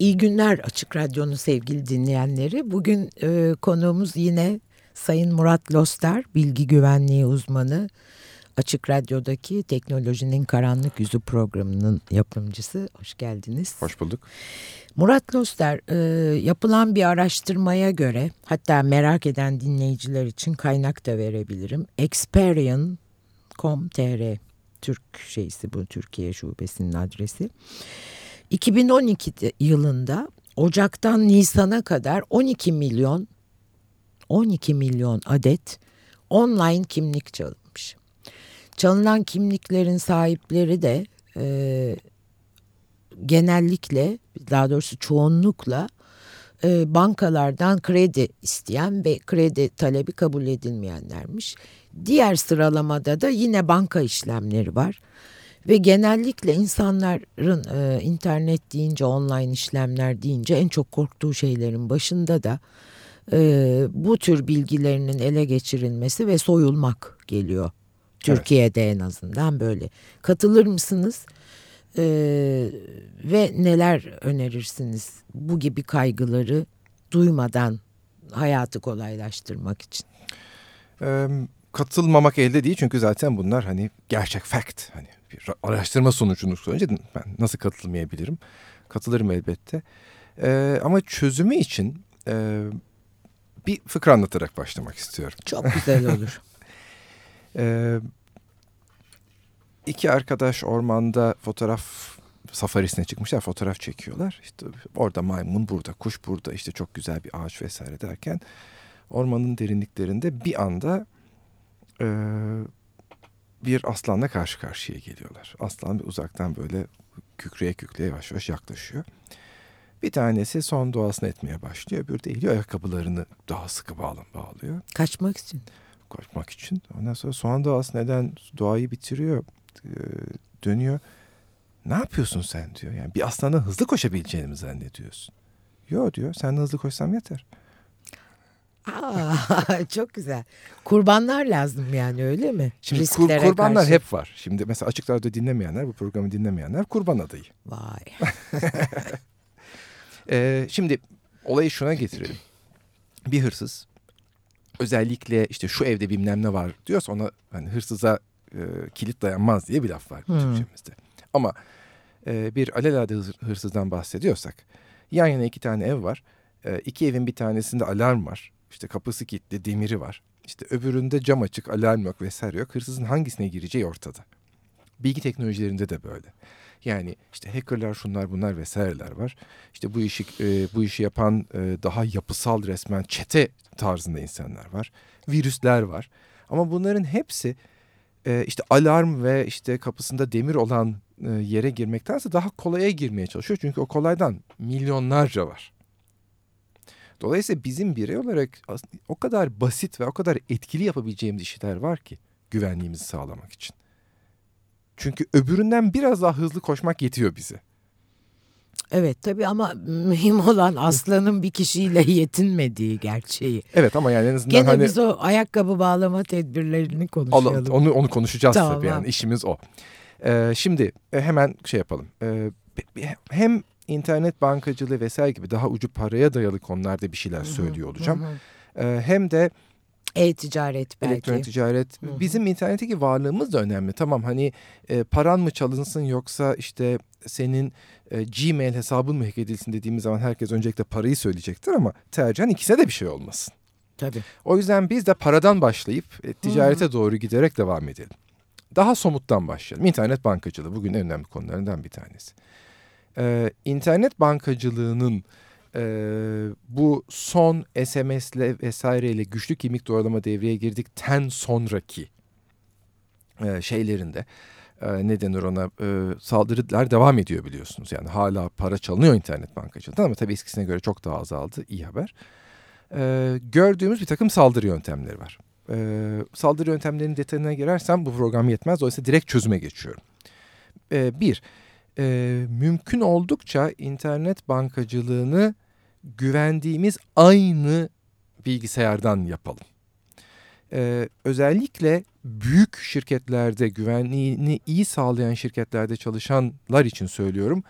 İyi günler Açık Radyo'nun sevgili dinleyenleri. Bugün e, konuğumuz yine Sayın Murat Loster, bilgi güvenliği uzmanı. Açık Radyo'daki Teknolojinin Karanlık Yüzü programının yapımcısı. Hoş geldiniz. Hoş bulduk. Murat Loster, e, yapılan bir araştırmaya göre, hatta merak eden dinleyiciler için kaynak da verebilirim. Experian.com.tr Türk şeysi bu Türkiye şubesinin adresi. 2012 yılında Ocak'tan Nisan'a kadar 12 milyon 12 milyon adet online kimlik çalınmış. Çalınan kimliklerin sahipleri de e, genellikle daha doğrusu çoğunlukla e, bankalardan kredi isteyen ve kredi talebi kabul edilmeyenlermiş. Diğer sıralamada da yine banka işlemleri var. Ve genellikle insanların e, internet deyince, online işlemler deyince en çok korktuğu şeylerin başında da e, bu tür bilgilerinin ele geçirilmesi ve soyulmak geliyor. Türkiye'de evet. en azından böyle. Katılır mısınız? E, ve neler önerirsiniz bu gibi kaygıları duymadan hayatı kolaylaştırmak için? Ee, katılmamak elde değil çünkü zaten bunlar hani gerçek fact. Hani bir araştırma sonucunu söyleyince ben nasıl katılmayabilirim? Katılırım elbette. Ee, ama çözümü için e, bir fıkra anlatarak başlamak istiyorum. Çok güzel olur. ee, iki arkadaş ormanda fotoğraf safarisine çıkmışlar fotoğraf çekiyorlar. İşte orada maymun burada, kuş burada işte çok güzel bir ağaç vesaire derken ormanın derinliklerinde bir anda e, bir aslanla karşı karşıya geliyorlar. Aslan bir uzaktan böyle kükreye kükreye yavaş yavaş yaklaşıyor. Bir tanesi son doğasını etmeye başlıyor. Bir de eğiliyor ayakkabılarını daha sıkı bağlan bağlıyor. Kaçmak için. Kaçmak için. Ondan sonra son doğası neden doğayı bitiriyor, dönüyor. Ne yapıyorsun sen diyor. Yani bir aslanın hızlı koşabileceğini mi zannediyorsun? Yok diyor. Sen hızlı koşsam yeter. Aa, çok güzel. Kurbanlar lazım yani öyle mi? Şimdi kur, kurbanlar karşı. hep var. Şimdi mesela açık radyo dinlemeyenler, bu programı dinlemeyenler kurban adayı. Vay. ee, şimdi olayı şuna getirelim. Bir hırsız özellikle işte şu evde bilmem ne var diyorsa ona hani hırsıza e, kilit dayanmaz diye bir laf var hmm. Türkçemizde. Ama e, bir alelade hırsızdan bahsediyorsak yan yana iki tane ev var. E, iki evin bir tanesinde alarm var. İşte kapısı kilitli, demiri var. İşte öbüründe cam açık, alarm yok vesaire yok. Hırsızın hangisine gireceği ortada. Bilgi teknolojilerinde de böyle. Yani işte hackerlar şunlar bunlar vesaireler var. İşte bu işi e, bu işi yapan e, daha yapısal resmen çete tarzında insanlar var. Virüsler var. Ama bunların hepsi e, işte alarm ve işte kapısında demir olan e, yere girmektense daha kolaya girmeye çalışıyor. Çünkü o kolaydan milyonlarca var. Dolayısıyla bizim birey olarak o kadar basit ve o kadar etkili yapabileceğimiz işler var ki güvenliğimizi sağlamak için. Çünkü öbüründen biraz daha hızlı koşmak yetiyor bize. Evet tabii ama mühim olan aslanın bir kişiyle yetinmediği gerçeği. Evet ama yani en azından Gene hani... biz o ayakkabı bağlama tedbirlerini konuşalım. Onu, onu konuşacağız tamam. tabii yani işimiz o. Ee, şimdi e, hemen şey yapalım. Ee, hem internet bankacılığı vesaire gibi daha ucu paraya dayalı konularda bir şeyler söylüyor olacağım. Ee, hem de e-ticaret belki. Elektronik ticaret. Hı hı. Bizim internetteki varlığımız da önemli. Tamam hani e, paran mı çalınsın yoksa işte senin e, Gmail hesabın mı hack edilsin dediğimiz zaman herkes öncelikle parayı söyleyecektir ama tercihen ikisine de bir şey olmasın. Tabii. O yüzden biz de paradan başlayıp e, ticarete hı hı. doğru giderek devam edelim. Daha somuttan başlayalım. İnternet bankacılığı bugün en önemli konularından bir tanesi e, internet bankacılığının e, bu son SMS'le vesaireyle güçlü kimlik doğrulama devreye girdikten sonraki e, şeylerinde e, ne denir ona e, saldırılar devam ediyor biliyorsunuz. Yani hala para çalınıyor internet bankacılığından ama tabii eskisine göre çok daha azaldı. iyi haber. E, gördüğümüz bir takım saldırı yöntemleri var. E, saldırı yöntemlerinin detayına girersem bu program yetmez. Dolayısıyla direkt çözüme geçiyorum. E, bir, e, mümkün oldukça internet bankacılığını güvendiğimiz aynı bilgisayardan yapalım. Ee, özellikle büyük şirketlerde güvenliğini iyi sağlayan şirketlerde çalışanlar için söylüyorum.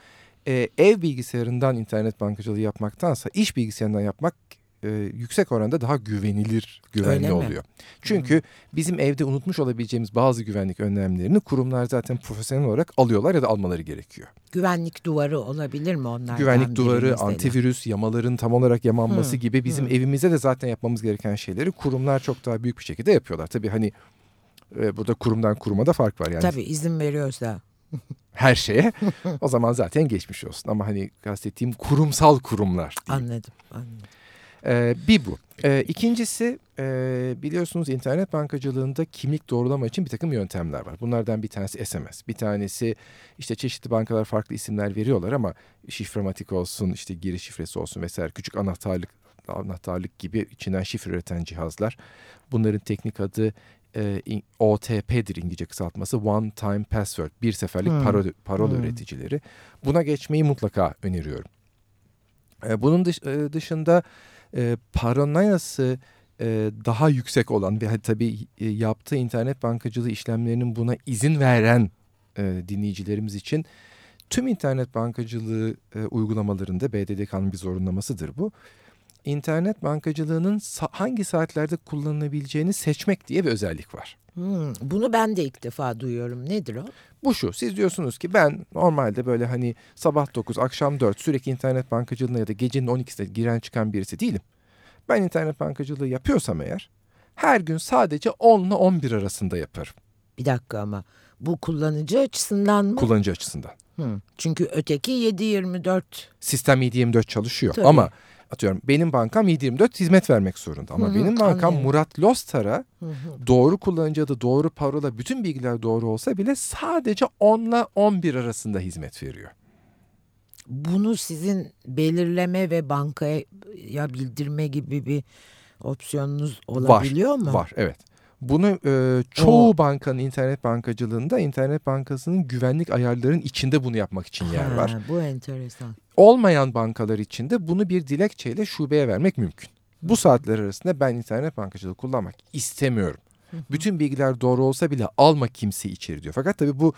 e, ev bilgisayarından internet bankacılığı yapmaktansa iş bilgisayarından yapmak e, yüksek oranda daha güvenilir, güvenli oluyor. Çünkü bizim evde unutmuş olabileceğimiz bazı güvenlik önlemlerini kurumlar zaten profesyonel olarak alıyorlar ya da almaları gerekiyor. Güvenlik duvarı olabilir mi onlardan Güvenlik duvarı, mesela? antivirüs, yamaların tam olarak yamanması Hı, gibi bizim hı. evimize de zaten yapmamız gereken şeyleri kurumlar çok daha büyük bir şekilde yapıyorlar. Tabii hani e, burada kurumdan kuruma da fark var yani Tabii izin veriyorsa. her şeye. o zaman zaten geçmiş olsun ama hani kastettiğim kurumsal kurumlar. diyeyim. Anladım. anladım. Ee, bir bu. Ee, ikincisi e, biliyorsunuz internet bankacılığında kimlik doğrulama için bir takım yöntemler var. Bunlardan bir tanesi SMS. Bir tanesi işte çeşitli bankalar farklı isimler veriyorlar ama şifrematik olsun işte giriş şifresi olsun vesaire küçük anahtarlık anahtarlık gibi içinden şifre üreten cihazlar. Bunların teknik adı e, OTP'dir İngilizce kısaltması. One Time Password. Bir seferlik Hmm. parola, parola Hmm. üreticileri. Buna geçmeyi mutlaka öneriyorum. E, bunun e, dışında e, paranoyası e, daha yüksek olan ve tabii e, yaptığı internet bankacılığı işlemlerinin buna izin veren e, dinleyicilerimiz için tüm internet bankacılığı e, uygulamalarında BDDK'nın bir zorunlamasıdır bu. İnternet bankacılığının hangi saatlerde kullanılabileceğini seçmek diye bir özellik var. Hmm, bunu ben de ilk defa duyuyorum. Nedir o? Bu şu, siz diyorsunuz ki ben normalde böyle hani sabah 9, akşam 4 sürekli internet bankacılığına ya da gecenin 12'sinde giren çıkan birisi değilim. Ben internet bankacılığı yapıyorsam eğer her gün sadece 10 ile 11 arasında yaparım Bir dakika ama bu kullanıcı açısından mı? kullanıcı açısından. Hı. Çünkü öteki 7-24. Sistem 7-24 çalışıyor Tabii. ama atıyorum benim bankam 7-24 hizmet vermek zorunda. Ama Hı hı, benim bankam anlıyorum. Murat Lostar'a Hı hı. doğru kullanıcı adı, doğru parola, bütün bilgiler doğru olsa bile sadece 10 ile 11 arasında hizmet veriyor. Bunu sizin belirleme ve bankaya bildirme gibi bir opsiyonunuz olabiliyor mu? Var evet. Bunu e, çoğu O- bankanın internet bankacılığında internet bankasının güvenlik ayarlarının içinde bunu yapmak için yer Ha, var. Bu enteresan. Olmayan bankalar için de bunu bir dilekçeyle şubeye vermek mümkün. Bu saatler arasında ben internet bankacılığı kullanmak istemiyorum. Bütün bilgiler doğru olsa bile alma kimse içeri diyor. Fakat tabii bu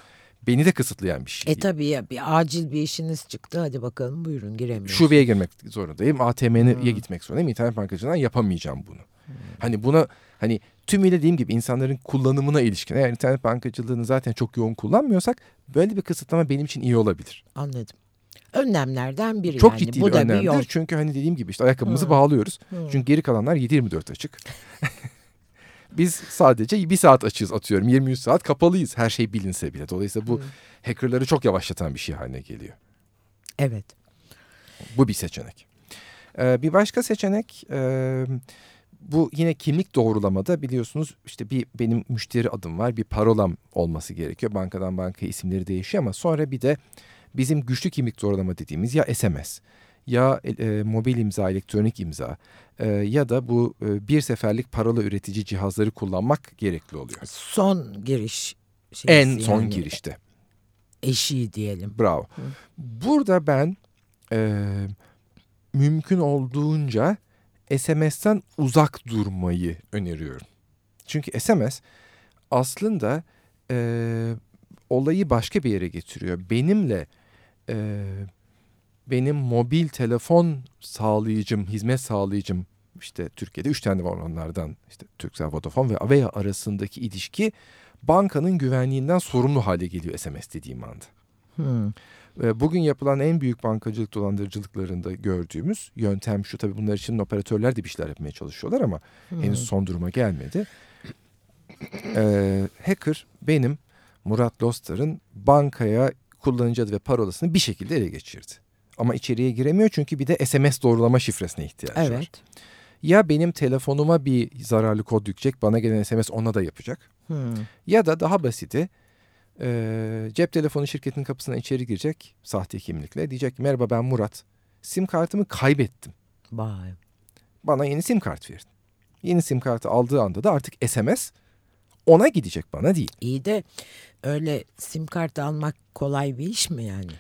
beni de kısıtlayan bir şey. E tabii ya bir acil bir işiniz çıktı. Hadi bakalım buyurun giremiyorsunuz. Şubeye girmek zorundayım. ATM'ye Hmm. gitmek zorundayım. İnternet bankacılığından yapamayacağım bunu. Hani buna hani tümüyle dediğim gibi insanların kullanımına ilişkin. Eğer internet bankacılığını zaten çok yoğun kullanmıyorsak böyle bir kısıtlama benim için iyi olabilir. Anladım. Önlemlerden biri Çok yani. ciddi Bu bir da bir önemdir. yol. Çünkü hani dediğim gibi işte ayakkabımızı Hı. bağlıyoruz. Hı. Çünkü geri kalanlar 7-24 açık. Biz sadece bir saat açığız atıyorum. 23 saat kapalıyız her şey bilinse bile. Dolayısıyla bu Hı. hackerları çok yavaşlatan bir şey haline geliyor. Evet. Bu bir seçenek. Ee, bir başka seçenek e, bu yine kimlik doğrulamada biliyorsunuz işte bir benim müşteri adım var bir parolam olması gerekiyor. Bankadan bankaya isimleri değişiyor ama sonra bir de bizim güçlü kimlik doğrulama dediğimiz ya SMS ya e, mobil imza, elektronik imza e, ya da bu e, bir seferlik parola üretici cihazları kullanmak gerekli oluyor. Son giriş. En son yani. girişte. Eşiği diyelim. Bravo. Hı. Burada ben e, mümkün olduğunca SMS'ten uzak durmayı öneriyorum. Çünkü SMS aslında e, olayı başka bir yere getiriyor. Benimle e, benim mobil telefon sağlayıcım, hizmet sağlayıcım işte Türkiye'de üç tane var onlardan işte Turkcell, Vodafone ve Avea arasındaki ilişki bankanın güvenliğinden sorumlu hale geliyor SMS dediğim anda. Hı. Bugün yapılan en büyük bankacılık dolandırıcılıklarında gördüğümüz yöntem şu. Tabii bunlar için operatörler de bir şeyler yapmaya çalışıyorlar ama Hı. henüz son duruma gelmedi. Ee, hacker benim Murat Lostar'ın bankaya kullanıcı adı ve parolasını bir şekilde ele geçirdi. Ama içeriye giremiyor çünkü bir de SMS doğrulama şifresine ihtiyacı var. Evet. Ya benim telefonuma bir zararlı kod yükleyecek, bana gelen SMS ona da yapacak. Hı. Ya da daha basiti e, cep telefonu şirketinin kapısına içeri girecek sahte kimlikle. Diyecek ki merhaba ben Murat. Sim kartımı kaybettim. Vay. Bana yeni sim kart verin. Yeni sim kartı aldığı anda da artık SMS ona gidecek bana değil. İyi de öyle sim kart almak kolay bir iş mi yani?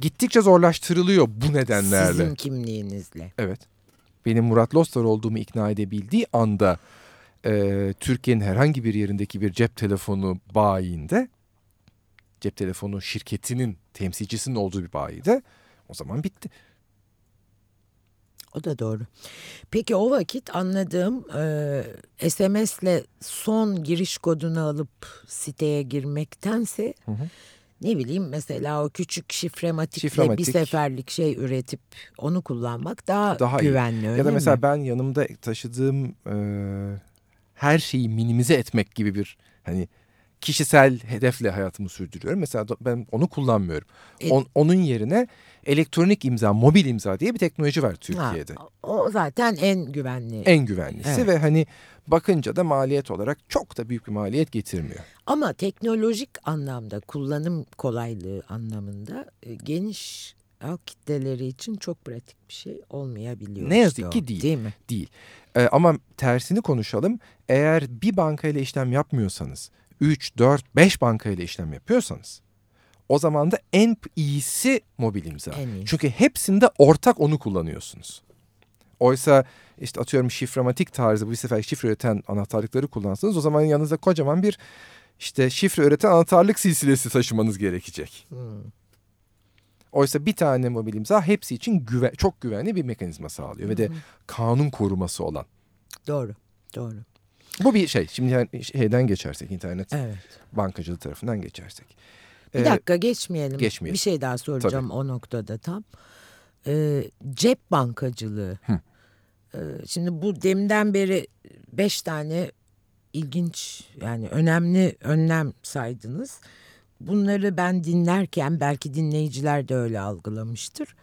Gittikçe zorlaştırılıyor bu nedenlerle. Sizin kimliğinizle. Evet. Benim Murat Lostar olduğumu ikna edebildiği anda e, Türkiye'nin herhangi bir yerindeki bir cep telefonu bayinde cep telefonu şirketinin temsilcisinin olduğu bir bayide o zaman bitti. O da doğru. Peki o vakit anladığım e, SMS'le son giriş kodunu alıp siteye girmektense hı hı. ne bileyim mesela o küçük şifrematikle Şifrematik. bir seferlik şey üretip onu kullanmak daha, daha güvenli. Iyi. Ya da mesela mi? ben yanımda taşıdığım e, her şeyi minimize etmek gibi bir hani kişisel hedefle hayatımı sürdürüyorum. Mesela ben onu kullanmıyorum. E, On, onun yerine elektronik imza, mobil imza diye bir teknoloji var Türkiye'de. Ha, o zaten en güvenli. En güvenlisi evet. ve hani bakınca da maliyet olarak çok da büyük bir maliyet getirmiyor. Ama teknolojik anlamda, kullanım kolaylığı anlamında e, geniş halk kitleleri için çok pratik bir şey olmayabiliyor. Ne yazık ki değil. Değil mi? Değil. Ee, ama tersini konuşalım. Eğer bir bankayla işlem yapmıyorsanız 3, 4, 5 bankayla işlem yapıyorsanız o zaman da en iyisi mobil imza. En Çünkü hepsinde ortak onu kullanıyorsunuz. Oysa işte atıyorum şifrematik tarzı bu sefer şifre üreten anahtarlıkları kullansanız o zaman yanınızda kocaman bir işte şifre üreten anahtarlık silsilesi taşımanız gerekecek. Hmm. Oysa bir tane mobil imza hepsi için güven, çok güvenli bir mekanizma sağlıyor hmm. ve de kanun koruması olan. Doğru, doğru. Bu bir şey. Şimdi yani şeyden geçersek internet evet. bankacılığı tarafından geçersek. Bir ee, dakika geçmeyelim. Geçmeyelim. Bir şey daha soracağım Tabii. o noktada tam. Ee, cep bankacılığı. Hı. Ee, şimdi bu demden beri beş tane ilginç yani önemli önlem saydınız. Bunları ben dinlerken belki dinleyiciler de öyle algılamıştır.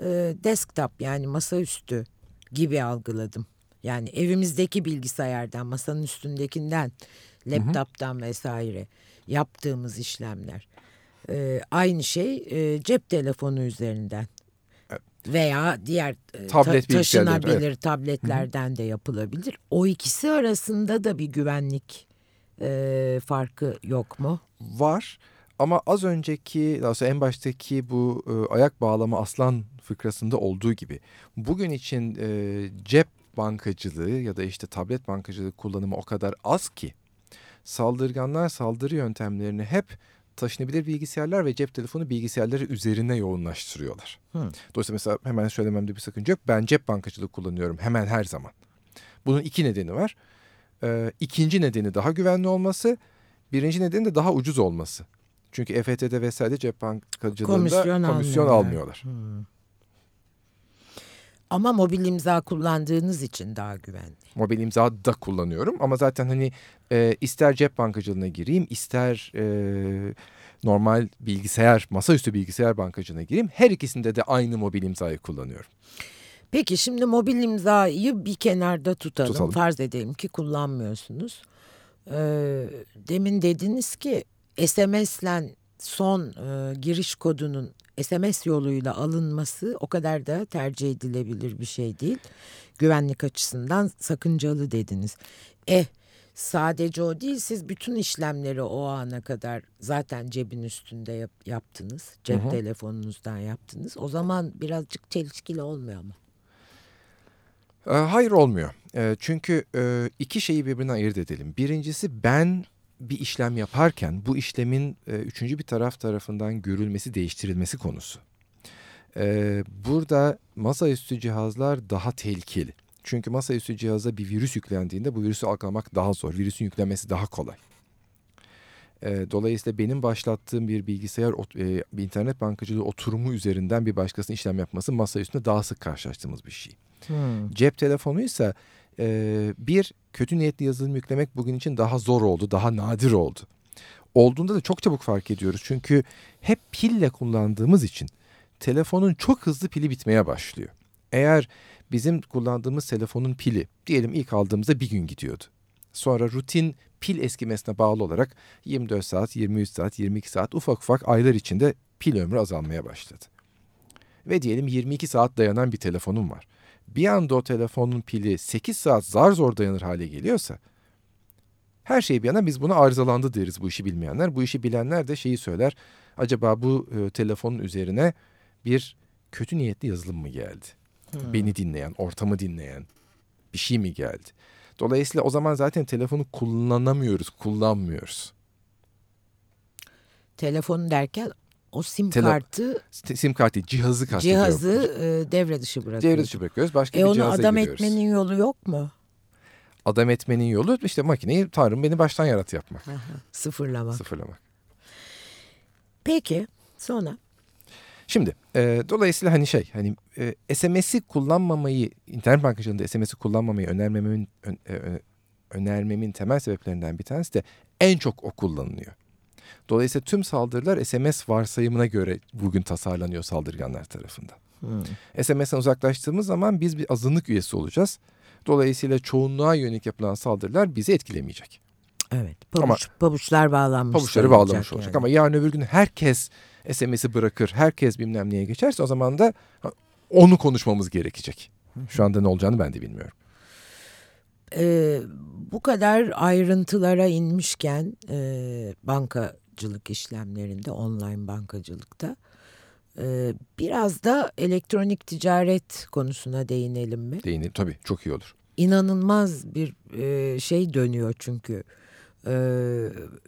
Ee, desktop yani masaüstü gibi algıladım. Yani evimizdeki bilgisayardan, masanın üstündekinden, laptop'tan vesaire yaptığımız işlemler. Ee, aynı şey e, cep telefonu üzerinden veya diğer e, Tablet ta taşınabilir evet. tabletlerden Hı -hı. de yapılabilir. O ikisi arasında da bir güvenlik e, farkı yok mu? Var ama az önceki daha en baştaki bu e, ayak bağlama aslan fıkrasında olduğu gibi bugün için e, cep bankacılığı ya da işte tablet bankacılığı kullanımı o kadar az ki saldırganlar saldırı yöntemlerini hep taşınabilir bilgisayarlar ve cep telefonu bilgisayarları üzerine yoğunlaştırıyorlar. Hmm. Dolayısıyla mesela hemen söylememde bir sakınca yok. Ben cep bankacılığı kullanıyorum hemen her zaman. Bunun iki nedeni var. Ee, ikinci nedeni daha güvenli olması. Birinci nedeni de daha ucuz olması. Çünkü EFT'de vesaire cep bankacılığında komisyon, komisyon almıyorlar. Hmm. Ama mobil imza kullandığınız için daha güvenli. Mobil imza da kullanıyorum ama zaten hani e, ister cep bankacılığına gireyim ister e, normal bilgisayar masaüstü bilgisayar bankacılığına gireyim her ikisinde de aynı mobil imzayı kullanıyorum. Peki şimdi mobil imzayı bir kenarda tutalım. tutalım. Farz edelim ki kullanmıyorsunuz. Ee, demin dediniz ki SMS'len son e, giriş kodunun SMS yoluyla alınması o kadar da tercih edilebilir bir şey değil. Güvenlik açısından sakıncalı dediniz. Eh sadece o değil siz bütün işlemleri o ana kadar zaten cebin üstünde yap, yaptınız. Cep hı hı. telefonunuzdan yaptınız. O zaman birazcık çelişkili olmuyor mu? Hayır olmuyor. Çünkü iki şeyi birbirine ayırt edelim. Birincisi ben bir işlem yaparken bu işlemin e, üçüncü bir taraf tarafından görülmesi, değiştirilmesi konusu. E, burada masaüstü cihazlar daha tehlikeli. Çünkü masaüstü cihaza bir virüs yüklendiğinde bu virüsü algılamak daha zor. Virüsün yüklenmesi daha kolay. E, dolayısıyla benim başlattığım bir bilgisayar, e, bir internet bankacılığı oturumu üzerinden bir başkasının işlem yapması masa üstünde daha sık karşılaştığımız bir şey. Hmm. Cep telefonu ise e, bir kötü niyetli yazılım yüklemek bugün için daha zor oldu, daha nadir oldu. Olduğunda da çok çabuk fark ediyoruz. Çünkü hep pille kullandığımız için telefonun çok hızlı pili bitmeye başlıyor. Eğer bizim kullandığımız telefonun pili diyelim ilk aldığımızda bir gün gidiyordu. Sonra rutin pil eskimesine bağlı olarak 24 saat, 23 saat, 22 saat ufak ufak aylar içinde pil ömrü azalmaya başladı. Ve diyelim 22 saat dayanan bir telefonum var bir anda o telefonun pili 8 saat zar zor dayanır hale geliyorsa her şey bir yana biz buna arızalandı deriz bu işi bilmeyenler. Bu işi bilenler de şeyi söyler. Acaba bu e, telefonun üzerine bir kötü niyetli yazılım mı geldi? Hmm. Beni dinleyen, ortamı dinleyen bir şey mi geldi? Dolayısıyla o zaman zaten telefonu kullanamıyoruz, kullanmıyoruz. Telefonu derken o sim Tele- kartı sim kartı cihazı kastediyorum. cihazı e, devre dışı bırakıyor. Devre dışı bırakıyoruz. Başka E bir onu cihaza adam giriyoruz. etmenin yolu yok mu? Adam etmenin yolu işte makineyi Tanrım beni baştan yarat yapmak. Aha, sıfırlama. Sıfırlamak. Peki sonra Şimdi e, dolayısıyla hani şey hani e, SMS'i kullanmamayı internet bankacılığında SMS'i kullanmamayı önermemin ön- e, önermemin temel sebeplerinden bir tanesi de en çok o kullanılıyor. Dolayısıyla tüm saldırılar SMS varsayımına göre bugün tasarlanıyor saldırganlar tarafından. hmm, SMS'ten uzaklaştığımız zaman biz bir azınlık üyesi olacağız. Dolayısıyla çoğunluğa yönelik yapılan saldırılar bizi etkilemeyecek. evet pabuç, pabuçlar bağlanmış. Pabuçları bağlamış olacak yani. ama yarın öbür gün herkes SMS'i bırakır, herkes bilmem neye geçerse o zaman da onu konuşmamız gerekecek. Şu anda ne olacağını ben de bilmiyorum. Ee, bu kadar ayrıntılara inmişken e, bankacılık işlemlerinde, online bankacılıkta e, biraz da elektronik ticaret konusuna değinelim mi? Değinelim tabii çok iyi olur. İnanılmaz bir e, şey dönüyor çünkü. E,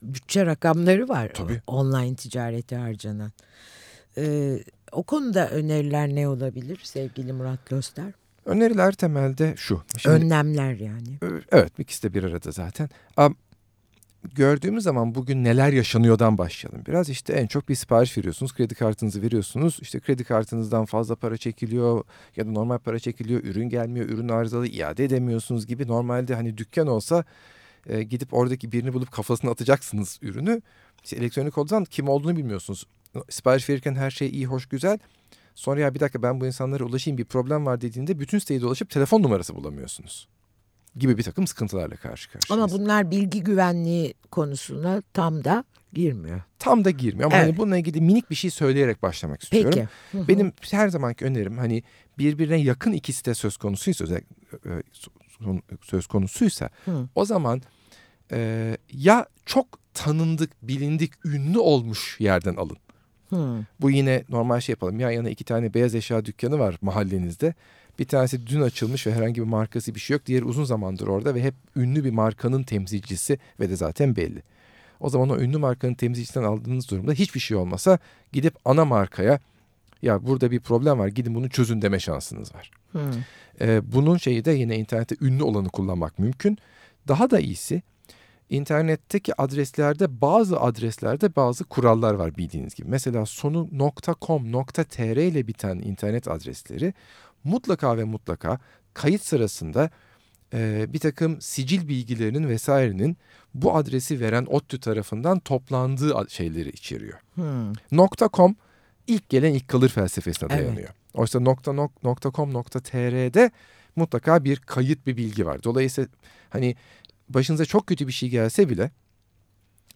bütçe rakamları var Tabii. online ticarete harcanan. E, o konuda öneriler ne olabilir sevgili Murat Löster? Öneriler temelde şu. Şimdi, Önlemler yani. Evet ikisi de bir arada zaten. Gördüğümüz zaman bugün neler yaşanıyordan başlayalım. Biraz işte en çok bir sipariş veriyorsunuz. Kredi kartınızı veriyorsunuz. İşte kredi kartınızdan fazla para çekiliyor ya da normal para çekiliyor. Ürün gelmiyor. Ürün arızalı iade edemiyorsunuz gibi. Normalde hani dükkan olsa e, gidip oradaki birini bulup kafasına atacaksınız ürünü. İşte elektronik olduğundan kim olduğunu bilmiyorsunuz. Sipariş verirken her şey iyi, hoş, güzel. Sonra ya bir dakika ben bu insanlara ulaşayım bir problem var dediğinde bütün siteyi dolaşıp telefon numarası bulamıyorsunuz. Gibi bir takım sıkıntılarla karşı karşıyayız. Ama bunlar bilgi güvenliği konusuna tam da girmiyor. Tam da girmiyor ama Evet. hani bununla ilgili minik bir şey söyleyerek başlamak istiyorum. Peki. Hı hı. Benim her zamanki önerim hani birbirine yakın iki site söz konusuysa özellikle söz konusuysa Hı. o zaman e, ya çok tanındık, bilindik, ünlü olmuş yerden alın. Hı. Bu yine normal şey yapalım. Yan yana iki tane beyaz eşya dükkanı var mahallenizde. Bir tanesi dün açılmış ve herhangi bir markası bir şey yok. Diğeri uzun zamandır orada ve hep ünlü bir markanın temsilcisi ve de zaten belli. O zaman o ünlü markanın temsilcisinden aldığınız durumda hiçbir şey olmasa gidip ana markaya ya burada bir problem var gidin bunu çözün deme şansınız var. Hı. Ee, bunun şeyi de yine internette ünlü olanı kullanmak mümkün. Daha da iyisi internetteki adreslerde bazı adreslerde bazı kurallar var bildiğiniz gibi. Mesela sonu .com, .tr ile biten internet adresleri mutlaka ve mutlaka kayıt sırasında e, bir takım sicil bilgilerinin vesairenin bu adresi veren ODTÜ tarafından toplandığı şeyleri içeriyor. Hı. .com ilk gelen ilk kalır felsefesine Evet. dayanıyor. Oysa nokta, nok- nokta .com nokta .tr'de mutlaka bir kayıt bir bilgi var. Dolayısıyla hani başınıza çok kötü bir şey gelse bile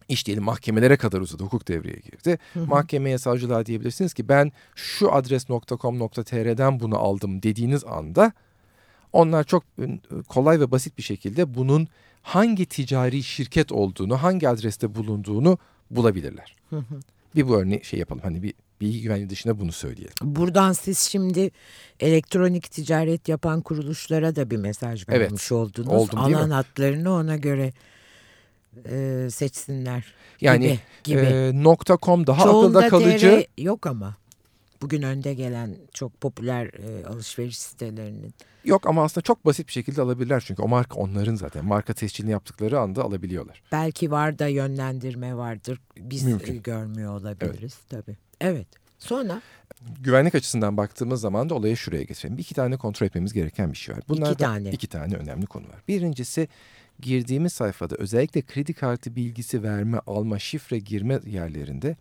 iş diyelim mahkemelere kadar uzadı. Hukuk devreye girdi. Hı hı. Mahkemeye savcılığa diyebilirsiniz ki ben şu adres .com .tr'den bunu aldım dediğiniz anda onlar çok e, kolay ve basit bir şekilde bunun hangi ticari şirket olduğunu, hangi adreste bulunduğunu bulabilirler. Hı hı. Bir bu örneği şey yapalım. Hani bir bilgi güvenliği dışında bunu söyleyelim. Buradan siz şimdi elektronik ticaret yapan kuruluşlara da bir mesaj Evet. vermiş oldunuz. Oldum, Alan hatlarını ona göre e, seçsinler. Yani gibi. gibi. e, .com daha Çoğunda akılda kalıcı. TR yok ama. Bugün önde gelen çok popüler e, alışveriş sitelerinin. Yok ama aslında çok basit bir şekilde alabilirler. Çünkü o marka onların zaten. Marka tescilini yaptıkları anda alabiliyorlar. Belki var da yönlendirme vardır. Biz Mümkün. e, görmüyor olabiliriz tabii. Evet. Sonra Güvenlik açısından baktığımız zaman da olayı şuraya getirelim. Bir iki tane kontrol etmemiz gereken bir şey var. Bunlardan tane. iki tane önemli konu var. Birincisi girdiğimiz sayfada özellikle kredi kartı bilgisi verme, alma, şifre girme yerlerinde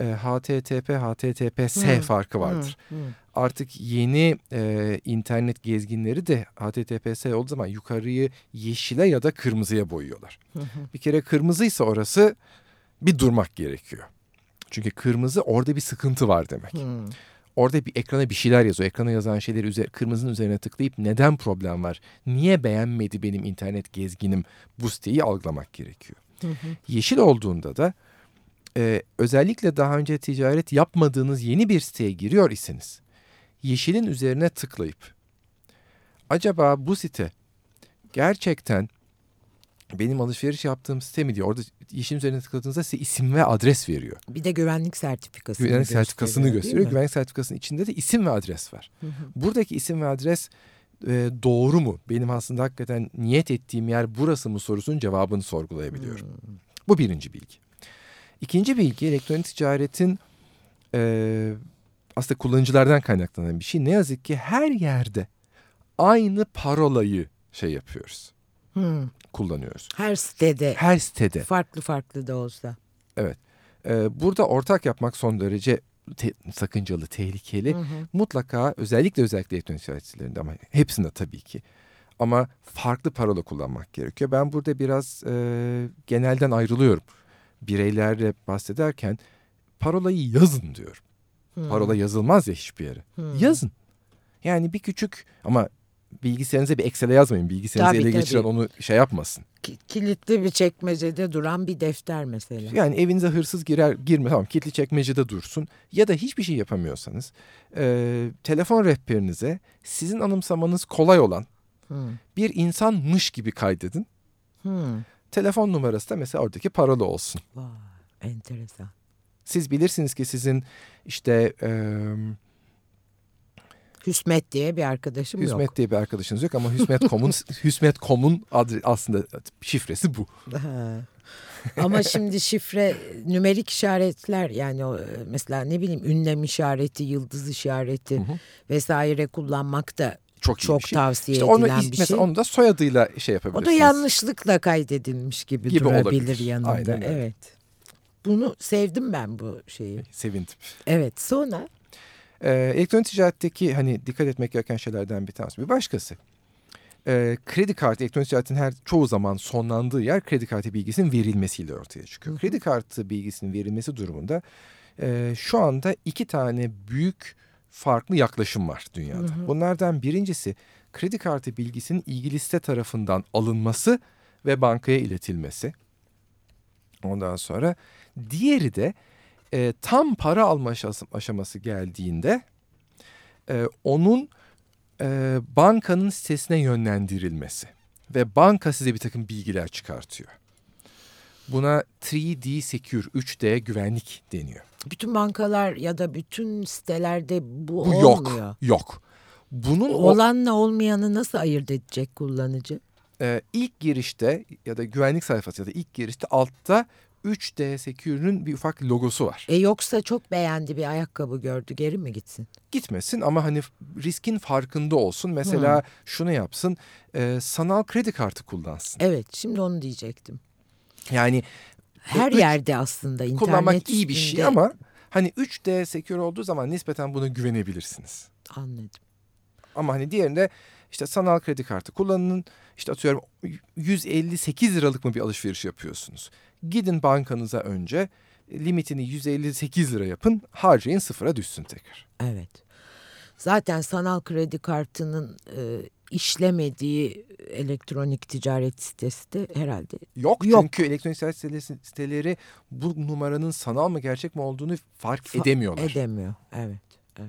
e, HTTP, HTTPS Hı, farkı vardır. Hı, hı. Artık yeni e, internet gezginleri de HTTPS olduğu zaman yukarıyı yeşile ya da kırmızıya boyuyorlar. Hı. Bir kere kırmızıysa orası bir durmak gerekiyor. Çünkü kırmızı orada bir sıkıntı var demek. Hı. Orada bir ekrana bir şeyler yazıyor. Ekrana yazan şeyleri üzer, kırmızının üzerine tıklayıp neden problem var? Niye beğenmedi benim internet gezginim? Bu siteyi algılamak gerekiyor. Hı hı. Yeşil olduğunda da e, özellikle daha önce ticaret yapmadığınız yeni bir siteye giriyor iseniz yeşilin üzerine tıklayıp acaba bu site gerçekten benim alışveriş yaptığım site mi diyor. Orada işin üzerine tıkladığınızda size isim ve adres veriyor. Bir de güvenlik sertifikasını Güvenlik gösteriyor. sertifikasını gösteriyor. Güvenlik sertifikasının içinde de isim ve adres var. Hı hı. Buradaki isim ve adres e, doğru mu? Benim aslında hakikaten niyet ettiğim yer burası mı sorusunun cevabını sorgulayabiliyorum. Hmm. Bu birinci bilgi. İkinci bilgi elektronik ticaretin e, aslında kullanıcılardan kaynaklanan bir şey. Ne yazık ki her yerde aynı parolayı şey yapıyoruz. Hmm. Kullanıyoruz. Her sitede Her sitede. farklı farklı da olsa. E, burada ortak yapmak son derece te- sakıncalı, tehlikeli. Hı hı. Mutlaka özellikle özellikle elektronik ticaret sitelerinde ama hepsinde tabii ki. Ama farklı parola kullanmak gerekiyor. Ben burada biraz e, genelden ayrılıyorum. Bireylerle bahsederken parolayı yazın diyorum. Hmm. Parola yazılmaz ya hiçbir yere. Hmm. Yazın. Yani bir küçük ama bilgisayarınıza bir Excel'e yazmayın. Bilgisayarınızı Tabii, ele geçiren tabii. onu şey yapmasın. Ki- kilitli bir çekmecede duran bir defter mesela. Yani evinize hırsız girer girme tamam kilitli çekmecede dursun. Ya da hiçbir şey yapamıyorsanız e, telefon rehberinize sizin anımsamanız kolay olan Hmm. bir insanmış gibi kaydedin. Hmm. Telefon numarası da mesela oradaki parola olsun. Vay, enteresan. Siz bilirsiniz ki sizin işte e, Hüsmet diye bir arkadaşım Hüsmet yok. diye bir arkadaşınız yok ama Hüsmet.com'un Hüsmet.com'un aslında şifresi bu. Ha. Ama şimdi şifre nümerik işaretler yani o, mesela ne bileyim ünlem işareti, yıldız işareti Hı hı. vesaire kullanmak da Çok çok bir şey. tavsiye İşte onu edilen is- bir şey. onu da soyadıyla şey O yapabilirsiniz. da yanlışlıkla kaydedilmiş gibi, Gibi durabilir olabilir. yanında. Aynen. Evet. Bunu sevdim ben bu şeyi. Sevindim. Evet sonra Ee, elektronik ticaretteki hani dikkat etmek gereken şeylerden bir tanesi. Bir başkası. Ee, kredi kartı elektronik ticaretin her çoğu zaman sonlandığı yer kredi kartı bilgisinin verilmesiyle ortaya çıkıyor. Kredi kartı bilgisinin verilmesi durumunda e, şu anda iki tane büyük farklı yaklaşım var dünyada. Hı hı. Bunlardan birincisi kredi kartı bilgisinin ilgili site tarafından alınması ve bankaya iletilmesi. Ondan sonra diğeri de e, tam para alma aşaması geldiğinde e, onun e, bankanın sitesine yönlendirilmesi ve banka size bir takım bilgiler çıkartıyor. Buna 3D Secure, 3D güvenlik deniyor. bütün bankalar ya da bütün sitelerde bu, Bu olmuyor. yok, yok. Bunun Olanla olmayanı nasıl ayırt edecek kullanıcı? e, ilk girişte ya da güvenlik sayfası ya da ilk girişte altta 3D Secure'ün bir ufak logosu var. E yoksa çok beğendi bir ayakkabı gördü geri mi gitsin? gitmesin ama hani riskin farkında olsun. Mesela şunu yapsın, e, sanal kredi kartı kullansın. Evet şimdi onu diyecektim. Yani Her yerde aslında internet kullanmak iyi bir şey ama hani 3D secure olduğu zaman nispeten buna güvenebilirsiniz. Anladım. Ama hani diğerinde işte sanal kredi kartı kullanın. İşte atıyorum 158 liralık mı bir alışveriş yapıyorsunuz. Gidin bankanıza önce limitini 158 lira yapın harcayın sıfıra düşsün tekrar. Evet. Zaten sanal kredi kartının e, işlemediği elektronik ticaret sitesi de herhalde Yok, Yok. çünkü elektronik ticaret siteleri, siteleri bu numaranın sanal mı gerçek mi olduğunu fark Fa- edemiyorlar. edemiyor. Evet, evet.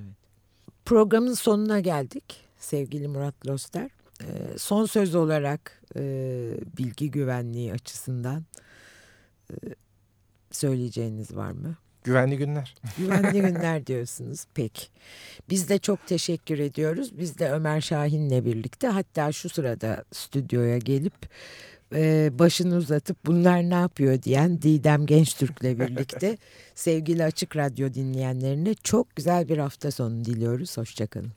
Programın sonuna geldik sevgili Murat Loster. E, son söz olarak e, bilgi güvenliği açısından söyleyeceğiniz var mı? Güvenli günler. Güvenli günler diyorsunuz. Peki. Biz de çok teşekkür ediyoruz. Biz de Ömer Şahin'le birlikte hatta şu sırada stüdyoya gelip e, başını uzatıp bunlar ne yapıyor diyen Didem Gençtürk'le birlikte sevgili Açık Radyo dinleyenlerine çok güzel bir hafta sonu diliyoruz. Hoşçakalın.